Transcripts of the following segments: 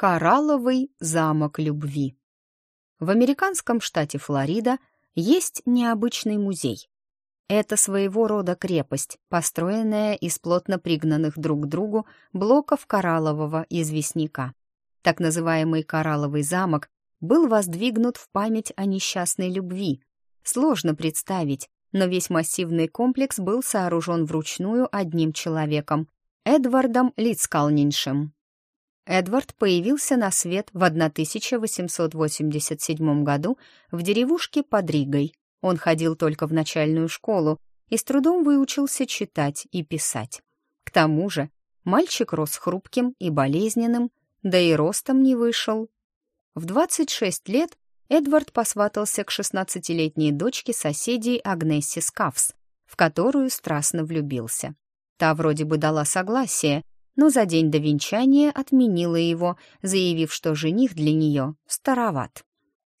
Коралловый замок любви. В американском штате Флорида есть необычный музей. Это своего рода крепость, построенная из плотно пригнанных друг к другу блоков кораллового известняка. Так называемый коралловый замок был воздвигнут в память о несчастной любви. Сложно представить, но весь массивный комплекс был сооружен вручную одним человеком — Эдвардом Лицкалниншем. Эдвард появился на свет в 1887 году в деревушке под Ригой. Он ходил только в начальную школу и с трудом выучился читать и писать. К тому же мальчик рос хрупким и болезненным, да и ростом не вышел. В 26 лет Эдвард посватался к 16-летней дочке соседей Агнессе Скафс, в которую страстно влюбился. Та вроде бы дала согласие, но за день до венчания отменила его, заявив, что жених для нее староват.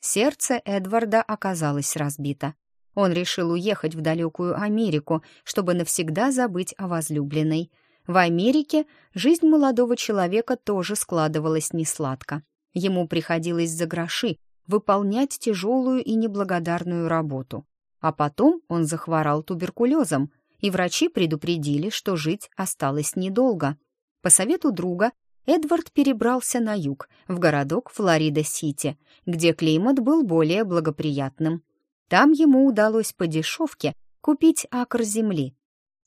Сердце Эдварда оказалось разбито. Он решил уехать в далекую Америку, чтобы навсегда забыть о возлюбленной. В Америке жизнь молодого человека тоже складывалась несладко. Ему приходилось за гроши выполнять тяжелую и неблагодарную работу. А потом он захворал туберкулезом, и врачи предупредили, что жить осталось недолго — по совету друга Эдвард перебрался на юг, в городок Флорида-Сити, где климат был более благоприятным. Там ему удалось по дешевке купить акр земли.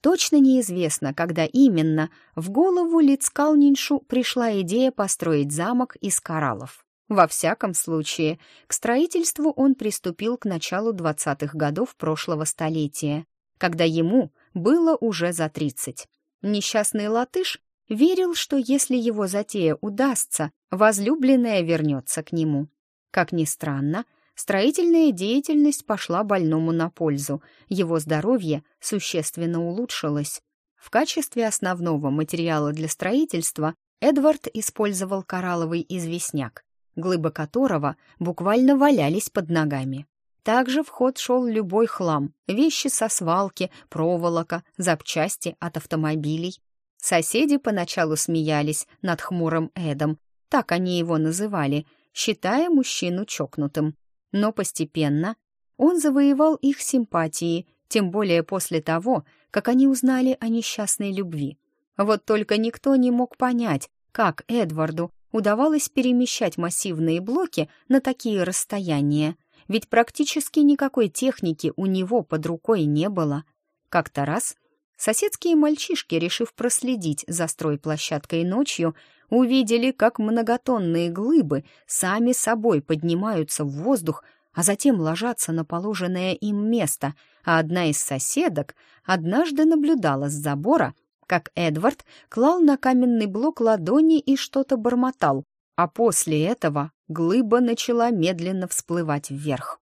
Точно неизвестно, когда именно в голову Лицкалниншу пришла идея построить замок из кораллов. Во всяком случае, к строительству он приступил к началу 20-х годов прошлого столетия, когда ему было уже за 30. Несчастный латыш верил, что если его затея удастся, возлюбленная вернется к нему. Как ни странно, строительная деятельность пошла больному на пользу, его здоровье существенно улучшилось. В качестве основного материала для строительства Эдвард использовал коралловый известняк, глыбы которого буквально валялись под ногами. Также в ход шел любой хлам, вещи со свалки, проволока, запчасти от автомобилей, Соседи поначалу смеялись над хмурым Эдом, так они его называли, считая мужчину чокнутым. Но постепенно он завоевал их симпатии, тем более после того, как они узнали о несчастной любви. Вот только никто не мог понять, как Эдварду удавалось перемещать массивные блоки на такие расстояния, ведь практически никакой техники у него под рукой не было. Как-то раз Соседские мальчишки, решив проследить за стройплощадкой ночью, увидели, как многотонные глыбы сами собой поднимаются в воздух, а затем ложатся на положенное им место, а одна из соседок однажды наблюдала с забора, как Эдвард клал на каменный блок ладони и что-то бормотал, а после этого глыба начала медленно всплывать вверх.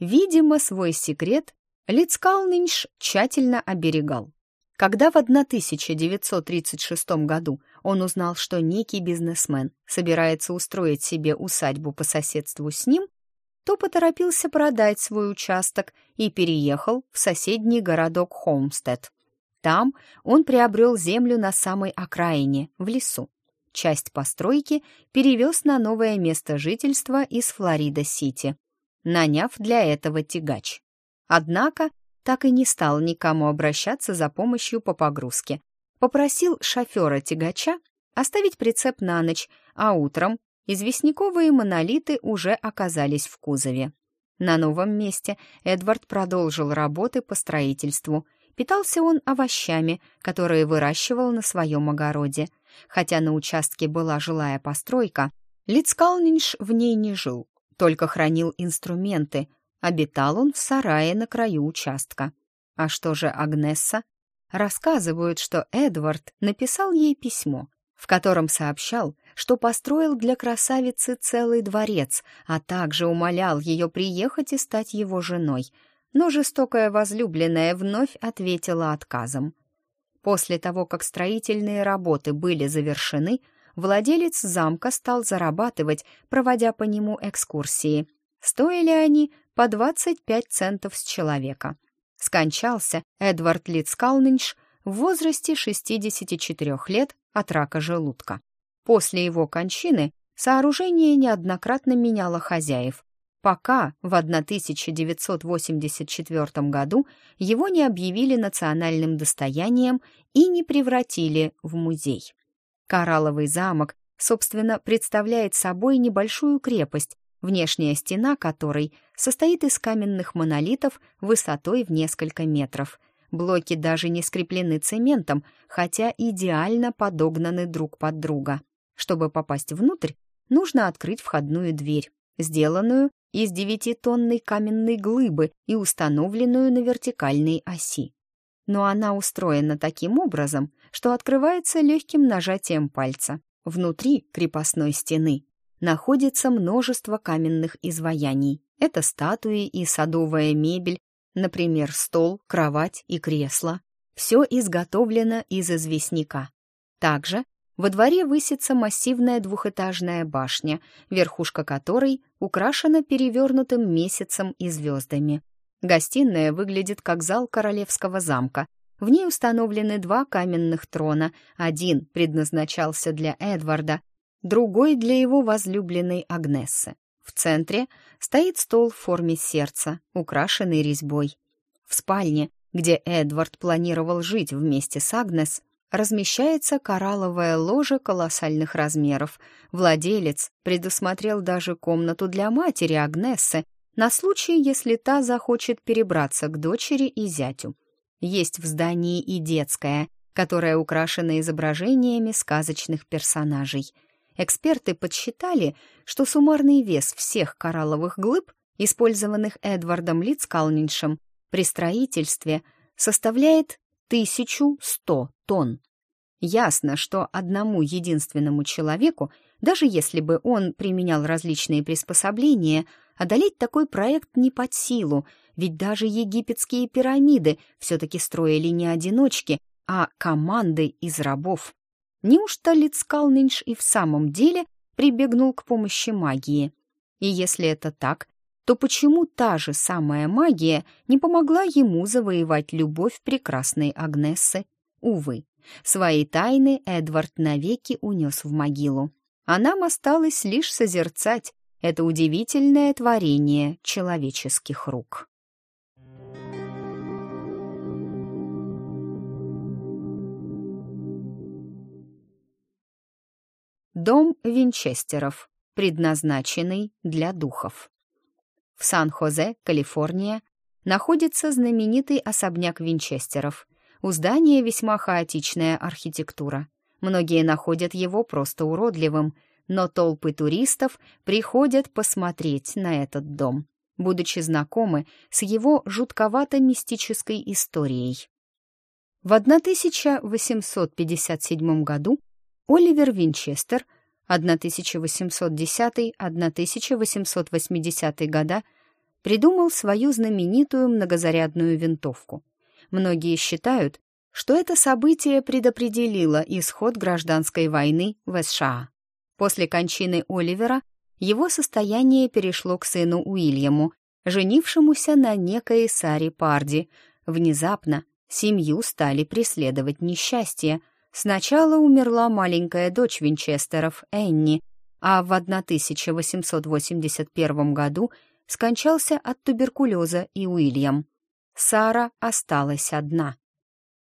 Видимо, свой секрет Лицкалнинш тщательно оберегал. Когда в 1936 году он узнал, что некий бизнесмен собирается устроить себе усадьбу по соседству с ним, то поторопился продать свой участок и переехал в соседний городок Холмстед. Там он приобрел землю на самой окраине, в лесу. Часть постройки перевез на новое место жительства из Флорида-Сити, наняв для этого тягач. Однако так и не стал никому обращаться за помощью по погрузке. Попросил шофера-тягача оставить прицеп на ночь, а утром известняковые монолиты уже оказались в кузове. На новом месте Эдвард продолжил работы по строительству. Питался он овощами, которые выращивал на своем огороде. Хотя на участке была жилая постройка, Лицкалнинш в ней не жил, только хранил инструменты, Обитал он в сарае на краю участка. А что же Агнесса? Рассказывают, что Эдвард написал ей письмо, в котором сообщал, что построил для красавицы целый дворец, а также умолял ее приехать и стать его женой. Но жестокая возлюбленная вновь ответила отказом. После того, как строительные работы были завершены, владелец замка стал зарабатывать, проводя по нему экскурсии. Стоили они по 25 центов с человека. Скончался Эдвард Лицкалнинш в возрасте 64 лет от рака желудка. После его кончины сооружение неоднократно меняло хозяев, пока в 1984 году его не объявили национальным достоянием и не превратили в музей. Коралловый замок, собственно, представляет собой небольшую крепость, внешняя стена которой состоит из каменных монолитов высотой в несколько метров. Блоки даже не скреплены цементом, хотя идеально подогнаны друг под друга. Чтобы попасть внутрь, нужно открыть входную дверь, сделанную из девятитонной каменной глыбы и установленную на вертикальной оси. Но она устроена таким образом, что открывается легким нажатием пальца. Внутри крепостной стены находится множество каменных изваяний. Это статуи и садовая мебель, например, стол, кровать и кресло. Все изготовлено из известняка. Также во дворе высится массивная двухэтажная башня, верхушка которой украшена перевернутым месяцем и звездами. Гостиная выглядит как зал королевского замка. В ней установлены два каменных трона. Один предназначался для Эдварда, другой для его возлюбленной Агнессы. В центре стоит стол в форме сердца, украшенный резьбой. В спальне, где Эдвард планировал жить вместе с Агнес, размещается коралловая ложа колоссальных размеров. Владелец предусмотрел даже комнату для матери Агнессы на случай, если та захочет перебраться к дочери и зятю. Есть в здании и детская, которая украшена изображениями сказочных персонажей. Эксперты подсчитали, что суммарный вес всех коралловых глыб, использованных Эдвардом Литскалниншем при строительстве, составляет 1100 тонн. Ясно, что одному единственному человеку, даже если бы он применял различные приспособления, одолеть такой проект не под силу, ведь даже египетские пирамиды все-таки строили не одиночки, а команды из рабов. Неужто Лицкалнинш и в самом деле прибегнул к помощи магии? И если это так, то почему та же самая магия не помогла ему завоевать любовь прекрасной Агнессы? Увы, свои тайны Эдвард навеки унес в могилу. А нам осталось лишь созерцать это удивительное творение человеческих рук. Дом Винчестеров, предназначенный для духов. В Сан-Хозе, Калифорния, находится знаменитый особняк Винчестеров. У здания весьма хаотичная архитектура. Многие находят его просто уродливым, но толпы туристов приходят посмотреть на этот дом, будучи знакомы с его жутковато-мистической историей. В 1857 году Оливер Винчестер – 1810-1880 года придумал свою знаменитую многозарядную винтовку. Многие считают, что это событие предопределило исход гражданской войны в США. После кончины Оливера его состояние перешло к сыну Уильяму, женившемуся на некой Саре Парди. Внезапно семью стали преследовать несчастья, Сначала умерла маленькая дочь Винчестеров, Энни, а в 1881 году скончался от туберкулеза и Уильям. Сара осталась одна.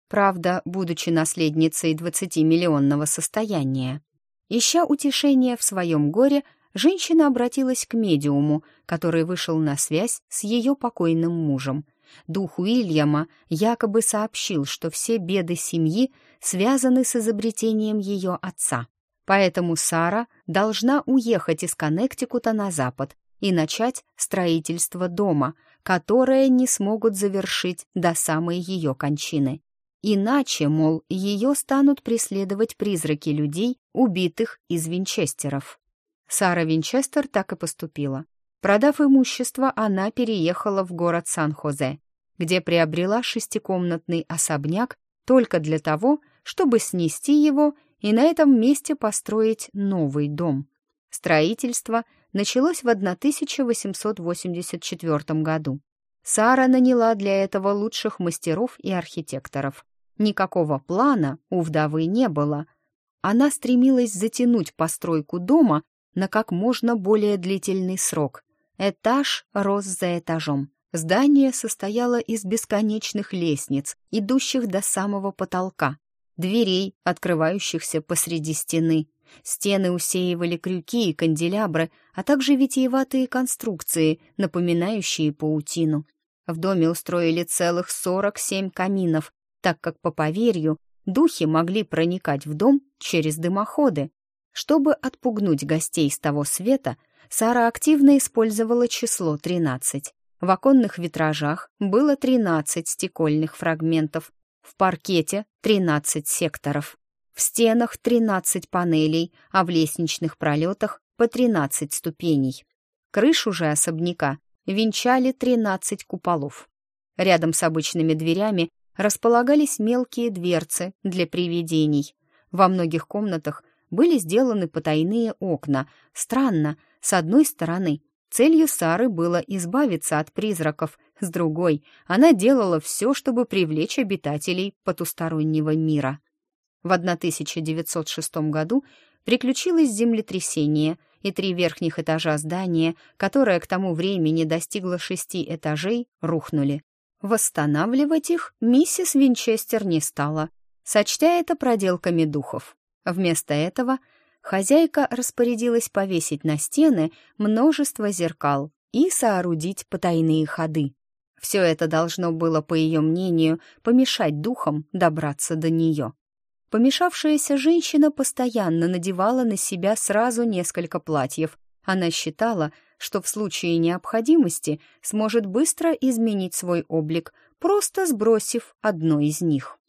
Правда, будучи наследницей 20-миллионного состояния. Ища утешения в своем горе, женщина обратилась к медиуму, который вышел на связь с ее покойным мужем. Дух Уильяма якобы сообщил, что все беды семьи связаны с изобретением ее отца. Поэтому Сара должна уехать из Коннектикута на запад и начать строительство дома, которое не смогут завершить до самой ее кончины. Иначе, мол, ее станут преследовать призраки людей, убитых из Винчестеров. Сара Винчестер так и поступила. Продав имущество, она переехала в город Сан-Хозе, где приобрела шестикомнатный особняк только для того, чтобы снести его и на этом месте построить новый дом. Строительство началось в 1884 году. Сара наняла для этого лучших мастеров и архитекторов. Никакого плана у вдовы не было. Она стремилась затянуть постройку дома на как можно более длительный срок. Этаж рос за этажом. Здание состояло из бесконечных лестниц, идущих до самого потолка, дверей, открывающихся посреди стены. Стены усеивали крюки и канделябры, а также витиеватые конструкции, напоминающие паутину. В доме устроили целых 47 каминов, так как, по поверью, духи могли проникать в дом через дымоходы. Чтобы отпугнуть гостей с того света, Сара активно использовала число 13. В оконных витражах было 13 стекольных фрагментов, в паркете 13 секторов, в стенах 13 панелей, а в лестничных пролетах по 13 ступеней. Крышу же особняка венчали 13 куполов. Рядом с обычными дверями располагались мелкие дверцы для привидений. Во многих комнатах были сделаны потайные окна. Странно, с одной стороны, целью Сары было избавиться от призраков, с другой, она делала все, чтобы привлечь обитателей потустороннего мира. В 1906 году приключилось землетрясение, и три верхних этажа здания, которое к тому времени достигло шести этажей, рухнули. Восстанавливать их миссис Винчестер не стала, сочтя это проделками духов. Вместо этого хозяйка распорядилась повесить на стены множество зеркал и соорудить потайные ходы. Все это должно было, по ее мнению, помешать духам добраться до нее. Помешавшаяся женщина постоянно надевала на себя сразу несколько платьев. Она считала, что в случае необходимости сможет быстро изменить свой облик, просто сбросив одно из них.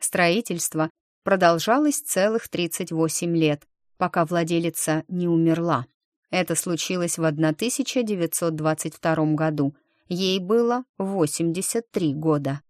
Строительство продолжалось целых 38 лет, пока владелица не умерла. Это случилось в 1922 году. Ей было 83 года.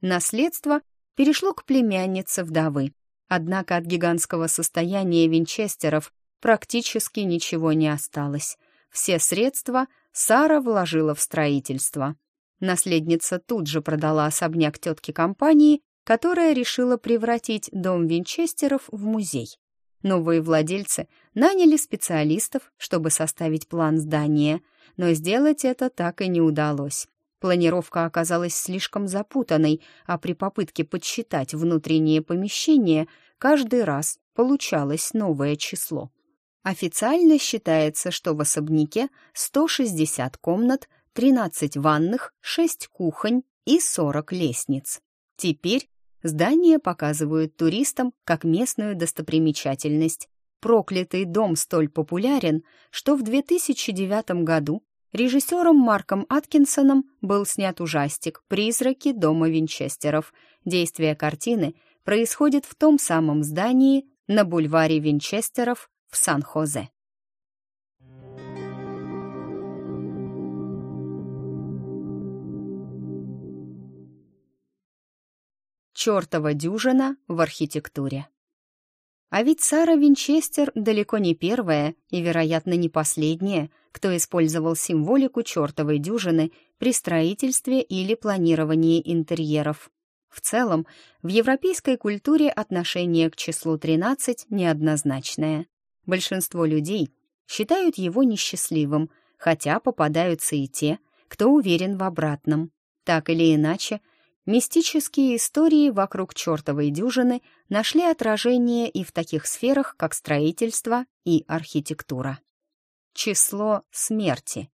Наследство перешло к племяннице вдовы. Однако от гигантского состояния винчестеров практически ничего не осталось. Все средства Сара вложила в строительство. Наследница тут же продала особняк тетки компании, которая решила превратить дом Винчестеров в музей. Новые владельцы наняли специалистов, чтобы составить план здания, но сделать это так и не удалось. Планировка оказалась слишком запутанной, а при попытке подсчитать внутреннее помещение каждый раз получалось новое число. Официально считается, что в особняке 160 комнат, 13 ванных, 6 кухонь и 40 лестниц. Теперь здание показывают туристам как местную достопримечательность. Проклятый дом столь популярен, что в 2009 году режиссером Марком Аткинсоном был снят ужастик «Призраки дома Винчестеров». Действие картины происходит в том самом здании на бульваре Винчестеров в Сан-Хозе. Чёртова дюжина в архитектуре. А ведь Сара Винчестер далеко не первая и, вероятно, не последняя, кто использовал символику чертовой дюжины при строительстве или планировании интерьеров. В целом, в европейской культуре отношение к числу 13 неоднозначное. Большинство людей считают его несчастливым, хотя попадаются и те, кто уверен в обратном. Так или иначе, мистические истории вокруг чертовой дюжины нашли отражение и в таких сферах, как строительство и архитектура. Число смерти.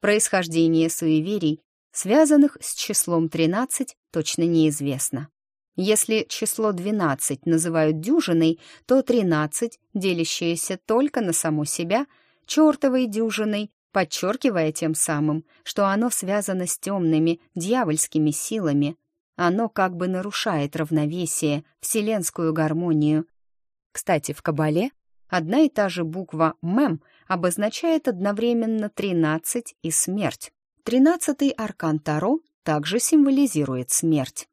Происхождение суеверий, связанных с числом 13, точно неизвестно. Если число 12 называют дюжиной, то 13, делящееся только на само себя, чертовой дюжиной, подчеркивая тем самым, что оно связано с темными, дьявольскими силами. Оно как бы нарушает равновесие, вселенскую гармонию. Кстати, в Кабале одна и та же буква «мем» обозначает одновременно 13 и смерть. Тринадцатый аркан Таро также символизирует смерть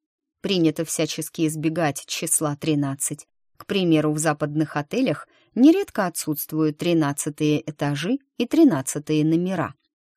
принято всячески избегать числа 13. К примеру, в западных отелях нередко отсутствуют тринадцатые этажи и тринадцатые номера.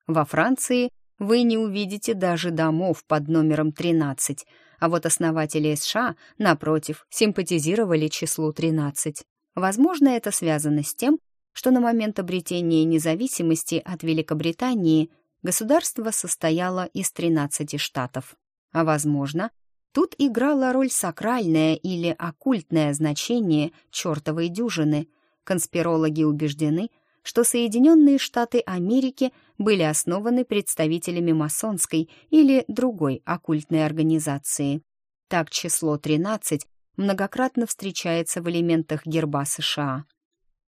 Во Франции вы не увидите даже домов под номером 13, а вот основатели США, напротив, симпатизировали числу 13. Возможно, это связано с тем, что на момент обретения независимости от Великобритании государство состояло из 13 штатов. А, возможно, тут играло роль сакральное или оккультное значение чертовой дюжины. Конспирологи убеждены, что Соединенные Штаты Америки были основаны представителями масонской или другой оккультной организации. Так число 13 многократно встречается в элементах герба США.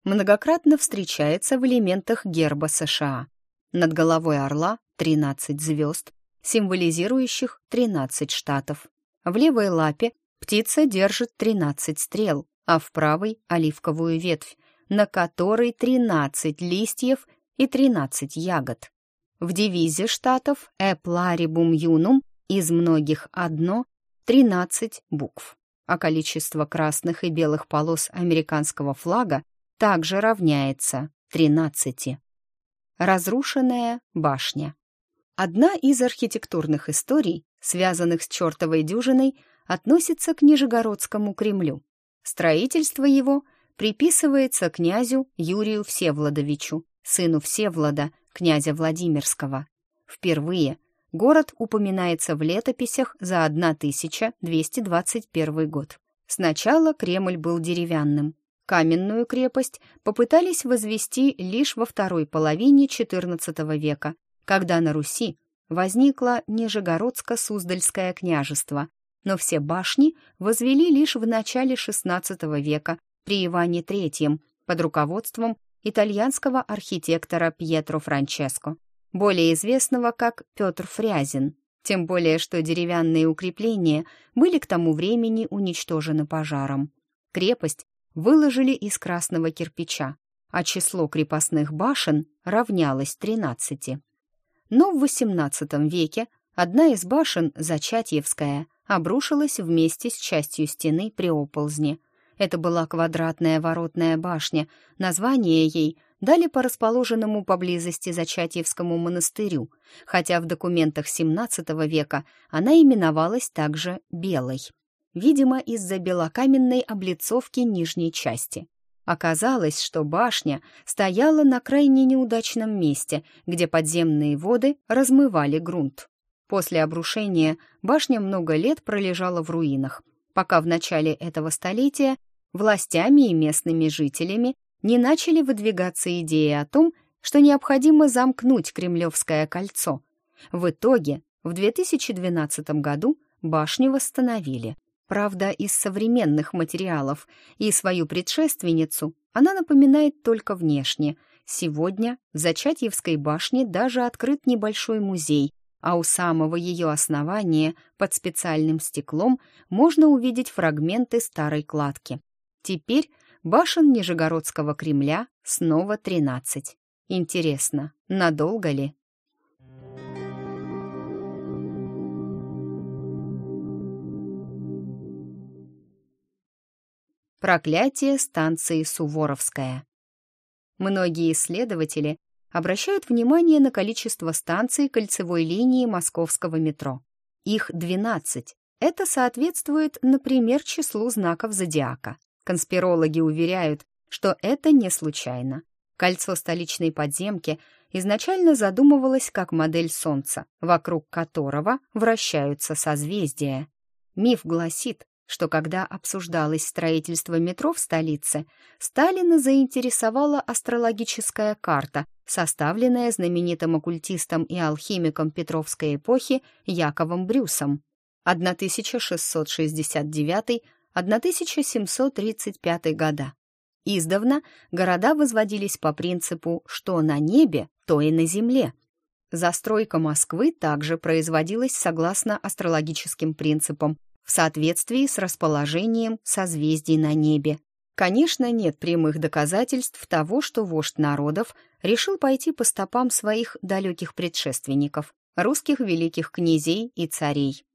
Многократно встречается в элементах герба США. Над головой орла 13 звезд, символизирующих 13 штатов. В левой лапе птица держит 13 стрел, а в правой — оливковую ветвь, на которой 13 листьев и 13 ягод. В девизе штатов «Эпларибум юнум» из многих одно 13 букв, а количество красных и белых полос американского флага также равняется 13. Разрушенная башня. Одна из архитектурных историй, связанных с чертовой дюжиной, относится к Нижегородскому Кремлю. Строительство его приписывается князю Юрию Всеволодовичу, сыну Всевлада, князя Владимирского. Впервые город упоминается в летописях за 1221 год. Сначала Кремль был деревянным. Каменную крепость попытались возвести лишь во второй половине XIV века, когда на Руси возникло Нижегородско-Суздальское княжество, но все башни возвели лишь в начале XVI века при Иване III под руководством итальянского архитектора Пьетро Франческо, более известного как Петр Фрязин, тем более что деревянные укрепления были к тому времени уничтожены пожаром. Крепость выложили из красного кирпича, а число крепостных башен равнялось 13. Но в XVIII веке одна из башен, Зачатьевская, обрушилась вместе с частью стены при оползне – это была квадратная воротная башня. Название ей дали по расположенному поблизости Зачатьевскому монастырю, хотя в документах XVII века она именовалась также «белой». Видимо, из-за белокаменной облицовки нижней части. Оказалось, что башня стояла на крайне неудачном месте, где подземные воды размывали грунт. После обрушения башня много лет пролежала в руинах, пока в начале этого столетия властями и местными жителями не начали выдвигаться идеи о том, что необходимо замкнуть Кремлевское кольцо. В итоге в 2012 году башню восстановили. Правда, из современных материалов, и свою предшественницу она напоминает только внешне. Сегодня в Зачатьевской башне даже открыт небольшой музей, а у самого ее основания под специальным стеклом можно увидеть фрагменты старой кладки. Теперь башен Нижегородского Кремля снова 13. Интересно, надолго ли? Проклятие станции Суворовская. Многие исследователи обращают внимание на количество станций кольцевой линии московского метро. Их 12. Это соответствует, например, числу знаков зодиака. Конспирологи уверяют, что это не случайно. Кольцо столичной подземки изначально задумывалось как модель Солнца, вокруг которого вращаются созвездия. Миф гласит, что когда обсуждалось строительство метро в столице, Сталина заинтересовала астрологическая карта, составленная знаменитым оккультистом и алхимиком Петровской эпохи Яковом Брюсом. 1669 1735 года. Издавна города возводились по принципу «что на небе, то и на земле». Застройка Москвы также производилась согласно астрологическим принципам в соответствии с расположением созвездий на небе. Конечно, нет прямых доказательств того, что вождь народов решил пойти по стопам своих далеких предшественников, русских великих князей и царей.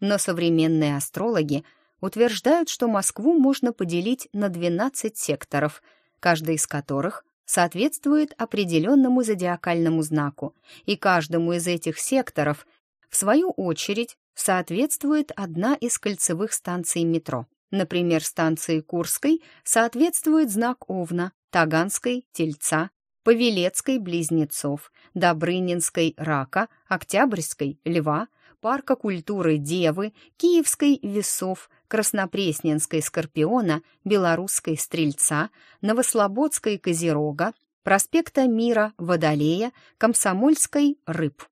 Но современные астрологи – утверждают, что Москву можно поделить на 12 секторов, каждый из которых соответствует определенному зодиакальному знаку, и каждому из этих секторов, в свою очередь, соответствует одна из кольцевых станций метро. Например, станции Курской соответствует знак Овна, Таганской — Тельца, Павелецкой — Близнецов, Добрынинской — Рака, Октябрьской — Льва, Парка культуры Девы, Киевской — Весов, Краснопресненской — Скорпиона, Белорусской — Стрельца, Новослободской — Козерога, проспекта Мира — Водолея, Комсомольской — Рыб.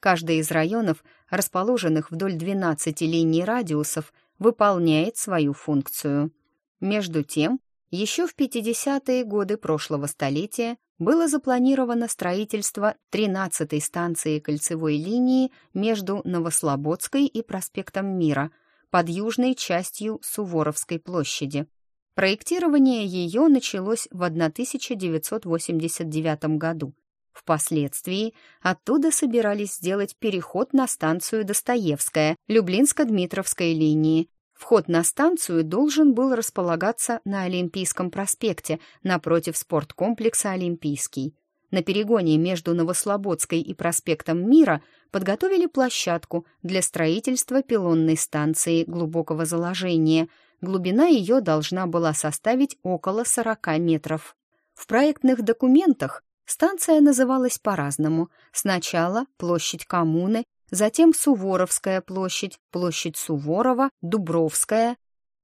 Каждый из районов, расположенных вдоль 12 линий радиусов, выполняет свою функцию. Между тем, еще в 50-е годы прошлого столетия было запланировано строительство 13-й станции кольцевой линии между Новослободской и проспектом Мира под южной частью Суворовской площади. Проектирование ее началось в 1989 году. Впоследствии оттуда собирались сделать переход на станцию Достоевская Люблинско-Дмитровской линии. Вход на станцию должен был располагаться на Олимпийском проспекте напротив спорткомплекса «Олимпийский». На перегоне между Новослободской и проспектом Мира подготовили площадку для строительства пилонной станции глубокого заложения. Глубина ее должна была составить около 40 метров. В проектных документах Станция называлась по-разному. Сначала площадь коммуны, затем Суворовская площадь, площадь Суворова, Дубровская.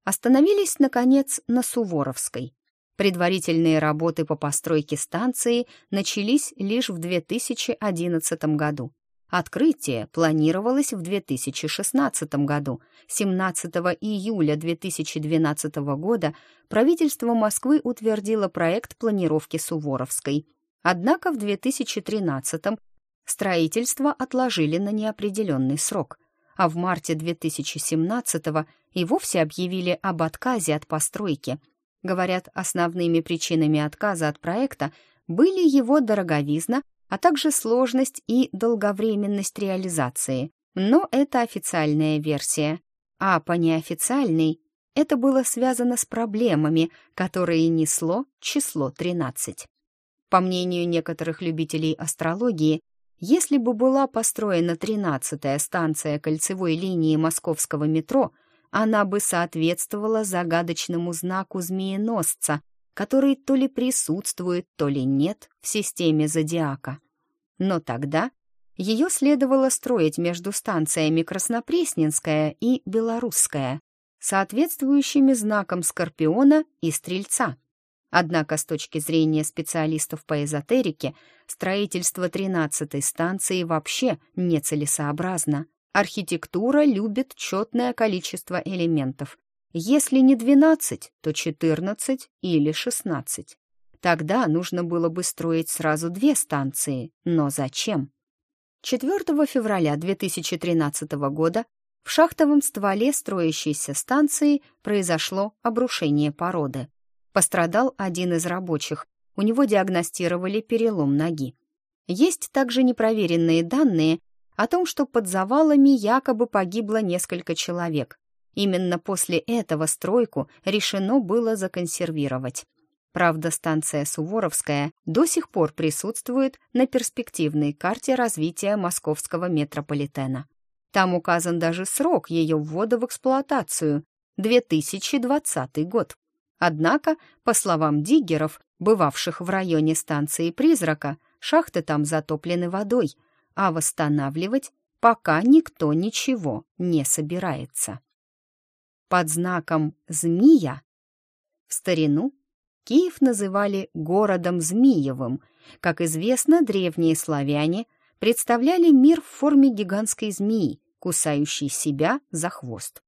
Остановились, наконец, на Суворовской. Предварительные работы по постройке станции начались лишь в 2011 году. Открытие планировалось в 2016 году. 17 июля 2012 года правительство Москвы утвердило проект планировки Суворовской – Однако в 2013-м строительство отложили на неопределенный срок, а в марте 2017-го и вовсе объявили об отказе от постройки. Говорят, основными причинами отказа от проекта были его дороговизна, а также сложность и долговременность реализации. Но это официальная версия. А по неофициальной это было связано с проблемами, которые несло число 13. По мнению некоторых любителей астрологии, если бы была построена тринадцатая станция кольцевой линии московского метро, она бы соответствовала загадочному знаку змееносца, который то ли присутствует, то ли нет в системе зодиака. Но тогда ее следовало строить между станциями Краснопресненская и Белорусская, соответствующими знаком Скорпиона и Стрельца — Однако с точки зрения специалистов по эзотерике, строительство 13-й станции вообще нецелесообразно. Архитектура любит четное количество элементов. Если не 12, то 14 или 16. Тогда нужно было бы строить сразу две станции, но зачем? 4 февраля 2013 года в шахтовом стволе строящейся станции произошло обрушение породы. Пострадал один из рабочих. У него диагностировали перелом ноги. Есть также непроверенные данные о том, что под завалами якобы погибло несколько человек. Именно после этого стройку решено было законсервировать. Правда, станция Суворовская до сих пор присутствует на перспективной карте развития московского метрополитена. Там указан даже срок ее ввода в эксплуатацию — 2020 год. Однако, по словам диггеров, бывавших в районе станции «Призрака», шахты там затоплены водой, а восстанавливать пока никто ничего не собирается. Под знаком «Змия» в старину Киев называли городом Змиевым. Как известно, древние славяне представляли мир в форме гигантской змеи, кусающей себя за хвост.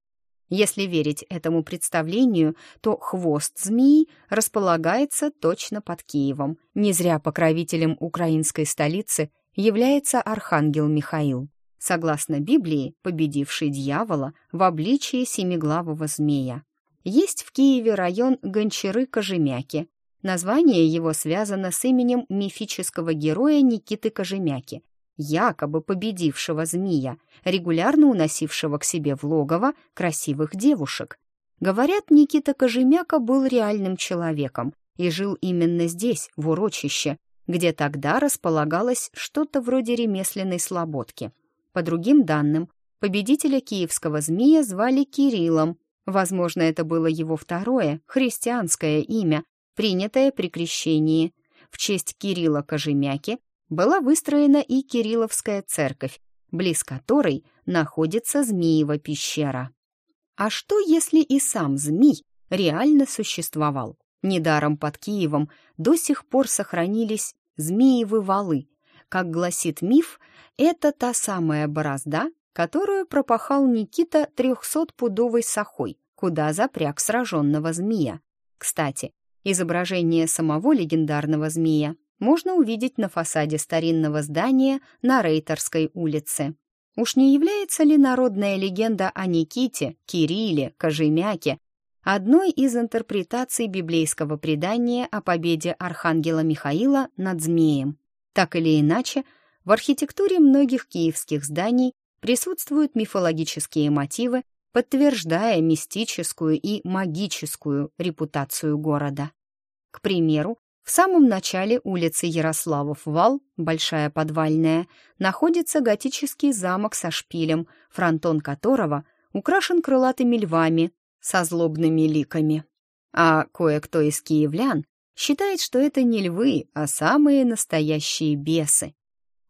Если верить этому представлению, то хвост змеи располагается точно под Киевом. Не зря покровителем украинской столицы является архангел Михаил. Согласно Библии, победивший дьявола в обличии семиглавого змея. Есть в Киеве район Гончары-Кожемяки. Название его связано с именем мифического героя Никиты Кожемяки, якобы победившего змея, регулярно уносившего к себе в логово красивых девушек. Говорят, Никита Кожемяка был реальным человеком и жил именно здесь, в урочище, где тогда располагалось что-то вроде ремесленной слободки. По другим данным, победителя киевского змея звали Кириллом. Возможно, это было его второе, христианское имя, принятое при крещении. В честь Кирилла Кожемяки была выстроена и Кирилловская церковь, близ которой находится Змеева пещера. А что, если и сам змей реально существовал? Недаром под Киевом до сих пор сохранились Змеевы валы. Как гласит миф, это та самая борозда, которую пропахал Никита трехсотпудовой сахой, куда запряг сраженного змея. Кстати, изображение самого легендарного змея можно увидеть на фасаде старинного здания на Рейтерской улице. Уж не является ли народная легенда о Никите, Кирилле, Кожемяке одной из интерпретаций библейского предания о победе архангела Михаила над змеем? Так или иначе, в архитектуре многих киевских зданий присутствуют мифологические мотивы, подтверждая мистическую и магическую репутацию города. К примеру, в самом начале улицы Ярославов вал, Большая подвальная, находится готический замок со шпилем, фронтон которого украшен крылатыми львами со злобными ликами. А кое-кто из киевлян считает, что это не львы, а самые настоящие бесы.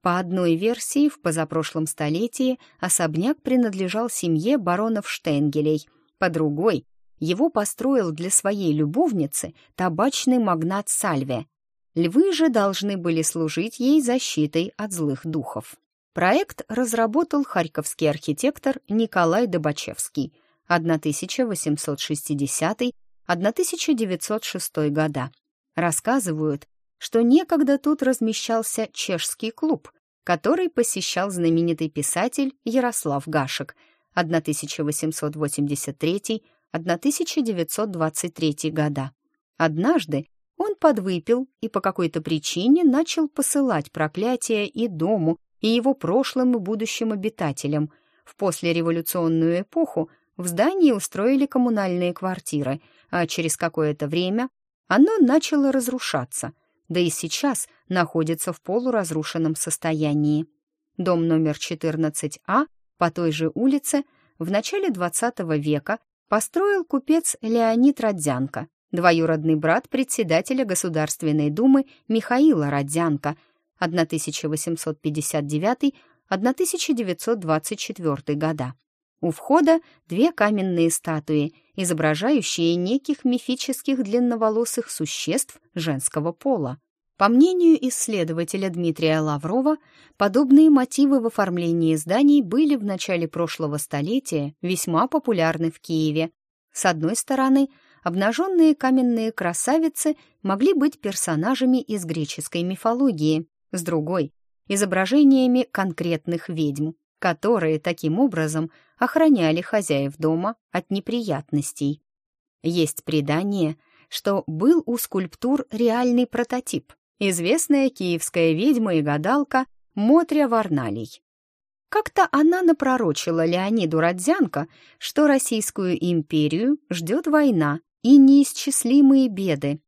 По одной версии, в позапрошлом столетии особняк принадлежал семье баронов Штенгелей, по другой его построил для своей любовницы табачный магнат Сальве. Львы же должны были служить ей защитой от злых духов. Проект разработал харьковский архитектор Николай Добачевский 1860-1906 года. Рассказывают, что некогда тут размещался чешский клуб, который посещал знаменитый писатель Ярослав Гашек 1883 1923 года. Однажды он подвыпил и по какой-то причине начал посылать проклятия и дому, и его прошлым и будущим обитателям. В послереволюционную эпоху в здании устроили коммунальные квартиры, а через какое-то время оно начало разрушаться, да и сейчас находится в полуразрушенном состоянии. Дом номер 14А по той же улице в начале XX века построил купец Леонид Родзянко, двоюродный брат председателя Государственной Думы Михаила Родзянко 1859-1924 года. У входа две каменные статуи, изображающие неких мифических длинноволосых существ женского пола. По мнению исследователя Дмитрия Лаврова, подобные мотивы в оформлении зданий были в начале прошлого столетия весьма популярны в Киеве. С одной стороны, обнаженные каменные красавицы могли быть персонажами из греческой мифологии, с другой — изображениями конкретных ведьм, которые таким образом охраняли хозяев дома от неприятностей. Есть предание, что был у скульптур реальный прототип, известная киевская ведьма и гадалка Мотря Варналей. Как-то она напророчила Леониду Родзянко, что Российскую империю ждет война и неисчислимые беды.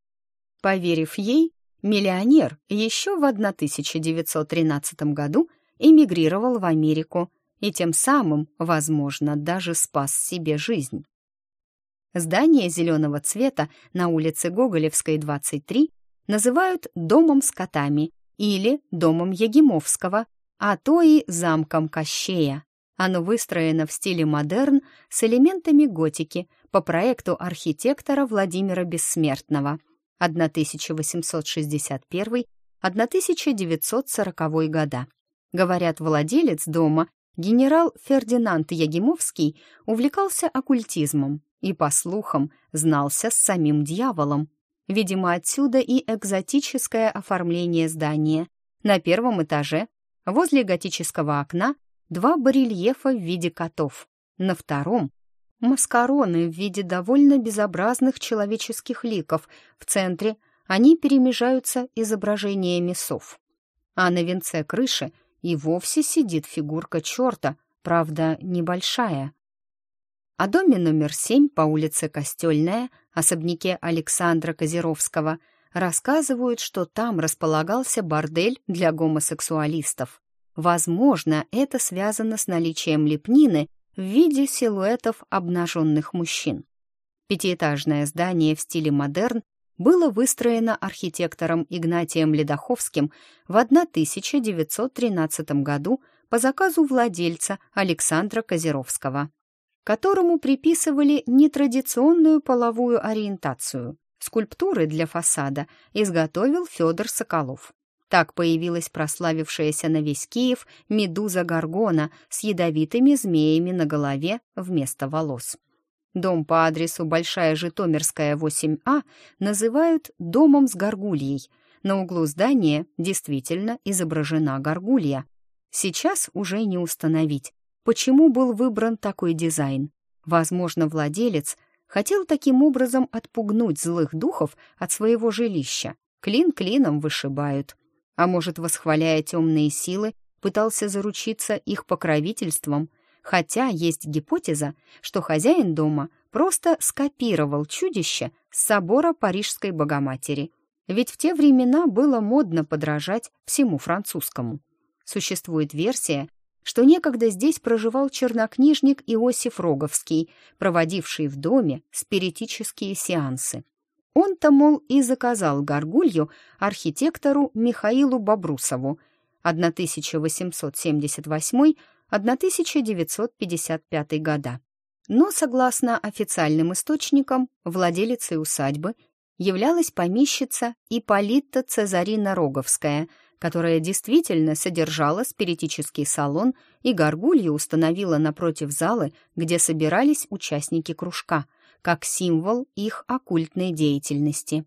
Поверив ей, миллионер еще в 1913 году эмигрировал в Америку и тем самым, возможно, даже спас себе жизнь. Здание зеленого цвета на улице Гоголевской, 23, называют домом с котами или домом Ягимовского, а то и замком Кощея. Оно выстроено в стиле модерн с элементами готики по проекту архитектора Владимира Бессмертного 1861-1940 года. Говорят, владелец дома, генерал Фердинанд Ягимовский, увлекался оккультизмом и, по слухам, знался с самим дьяволом, Видимо, отсюда и экзотическое оформление здания. На первом этаже, возле готического окна, два барельефа в виде котов. На втором — маскароны в виде довольно безобразных человеческих ликов. В центре они перемежаются изображениями сов. А на венце крыши и вовсе сидит фигурка черта, правда, небольшая. О доме номер семь по улице Костельная, особняке Александра Козеровского, рассказывают, что там располагался бордель для гомосексуалистов. Возможно, это связано с наличием лепнины в виде силуэтов обнаженных мужчин. Пятиэтажное здание в стиле модерн было выстроено архитектором Игнатием Ледоховским в 1913 году по заказу владельца Александра Козеровского, которому приписывали нетрадиционную половую ориентацию. Скульптуры для фасада изготовил Федор Соколов. Так появилась прославившаяся на весь Киев медуза Гаргона с ядовитыми змеями на голове вместо волос. Дом по адресу Большая Житомирская, 8А называют «домом с горгульей». На углу здания действительно изображена горгулья. Сейчас уже не установить, почему был выбран такой дизайн. Возможно, владелец хотел таким образом отпугнуть злых духов от своего жилища. Клин клином вышибают. А может, восхваляя темные силы, пытался заручиться их покровительством – хотя есть гипотеза, что хозяин дома просто скопировал чудище с собора Парижской Богоматери, ведь в те времена было модно подражать всему французскому. Существует версия, что некогда здесь проживал чернокнижник Иосиф Роговский, проводивший в доме спиритические сеансы. Он-то, мол, и заказал горгулью архитектору Михаилу Бобрусову 1878 1955 года. Но, согласно официальным источникам, владелицей усадьбы являлась помещица Ипполита Цезарина Роговская, которая действительно содержала спиритический салон и горгулью установила напротив залы, где собирались участники кружка, как символ их оккультной деятельности.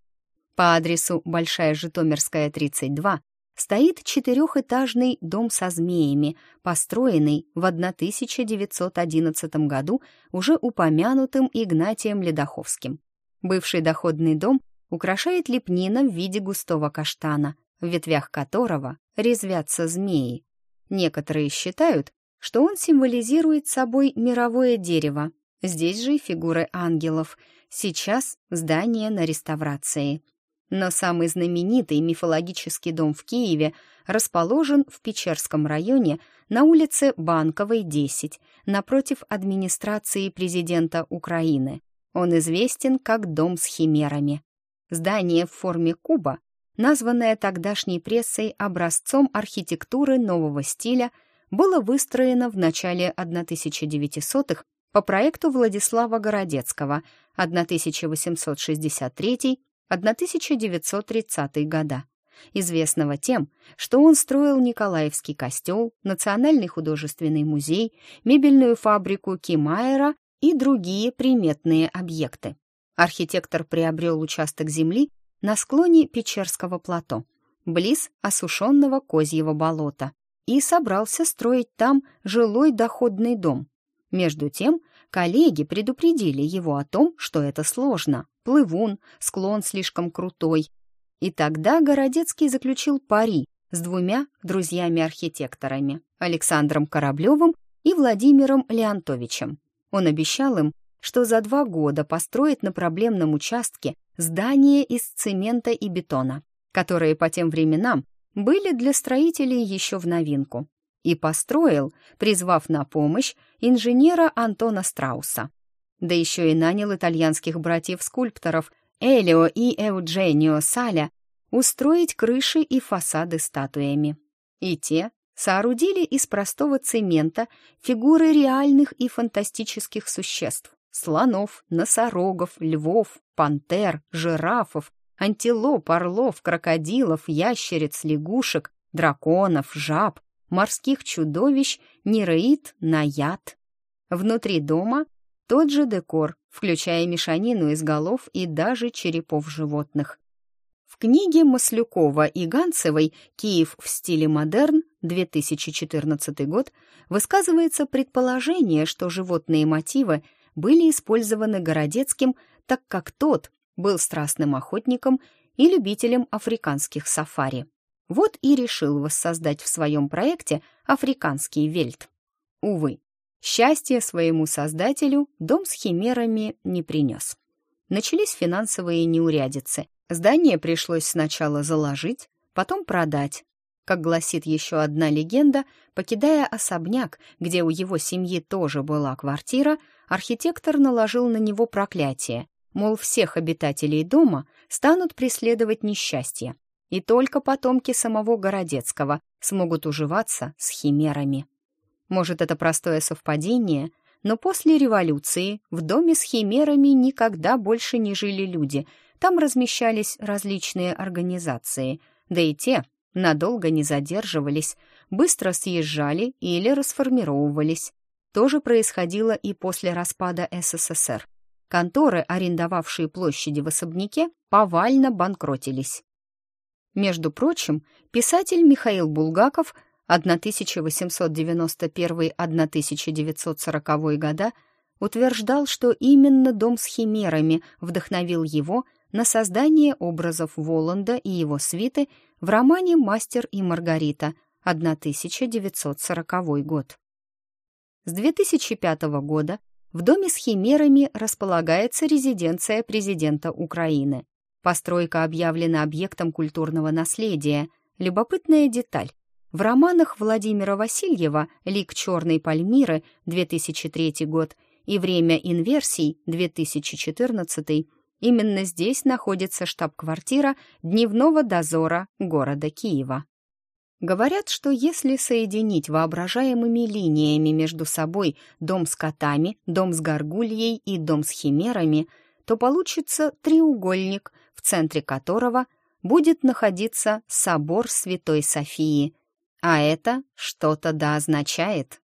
По адресу Большая Житомирская, 32, стоит четырехэтажный дом со змеями, построенный в 1911 году уже упомянутым Игнатием Ледоховским. Бывший доходный дом украшает лепнина в виде густого каштана, в ветвях которого резвятся змеи. Некоторые считают, что он символизирует собой мировое дерево. Здесь же и фигуры ангелов. Сейчас здание на реставрации. Но самый знаменитый мифологический дом в Киеве расположен в Печерском районе на улице Банковой, 10, напротив администрации президента Украины. Он известен как Дом с химерами. Здание в форме куба, названное тогдашней прессой образцом архитектуры нового стиля, было выстроено в начале 1900-х по проекту Владислава Городецкого 1863 1930 года, известного тем, что он строил Николаевский костел, Национальный художественный музей, мебельную фабрику Кимайера и другие приметные объекты. Архитектор приобрел участок земли на склоне Печерского плато, близ осушенного козьего болота, и собрался строить там жилой доходный дом. Между тем, коллеги предупредили его о том, что это сложно плывун, склон слишком крутой. И тогда Городецкий заключил пари с двумя друзьями-архитекторами, Александром Кораблевым и Владимиром Леонтовичем. Он обещал им, что за два года построит на проблемном участке здание из цемента и бетона, которые по тем временам были для строителей еще в новинку. И построил, призвав на помощь инженера Антона Страуса да еще и нанял итальянских братьев-скульпторов Элио и Эудженио Саля устроить крыши и фасады статуями. И те соорудили из простого цемента фигуры реальных и фантастических существ — слонов, носорогов, львов, пантер, жирафов, антилоп, орлов, крокодилов, ящериц, лягушек, драконов, жаб, морских чудовищ, нереид, наяд. Внутри дома тот же декор, включая мешанину из голов и даже черепов животных. В книге Маслюкова и Ганцевой «Киев в стиле модерн» 2014 год высказывается предположение, что животные мотивы были использованы Городецким, так как тот был страстным охотником и любителем африканских сафари. Вот и решил воссоздать в своем проекте африканский вельт. Увы, Счастье своему создателю дом с химерами не принес. Начались финансовые неурядицы. Здание пришлось сначала заложить, потом продать. Как гласит еще одна легенда, покидая особняк, где у его семьи тоже была квартира, архитектор наложил на него проклятие, мол, всех обитателей дома станут преследовать несчастья, и только потомки самого Городецкого смогут уживаться с химерами. Может, это простое совпадение, но после революции в доме с химерами никогда больше не жили люди, там размещались различные организации, да и те надолго не задерживались, быстро съезжали или расформировывались. То же происходило и после распада СССР. Конторы, арендовавшие площади в особняке, повально банкротились. Между прочим, писатель Михаил Булгаков 1891-1940 года утверждал, что именно «Дом с химерами» вдохновил его на создание образов Воланда и его свиты в романе «Мастер и Маргарита» 1940 год. С 2005 года в доме с химерами располагается резиденция президента Украины. Постройка объявлена объектом культурного наследия. Любопытная деталь. В романах Владимира Васильева «Лик черной Пальмиры» 2003 год и «Время инверсий» 2014 именно здесь находится штаб-квартира дневного дозора города Киева. Говорят, что если соединить воображаемыми линиями между собой дом с котами, дом с горгульей и дом с химерами, то получится треугольник, центре которого будет находиться собор Святой Софии. А это что-то да означает.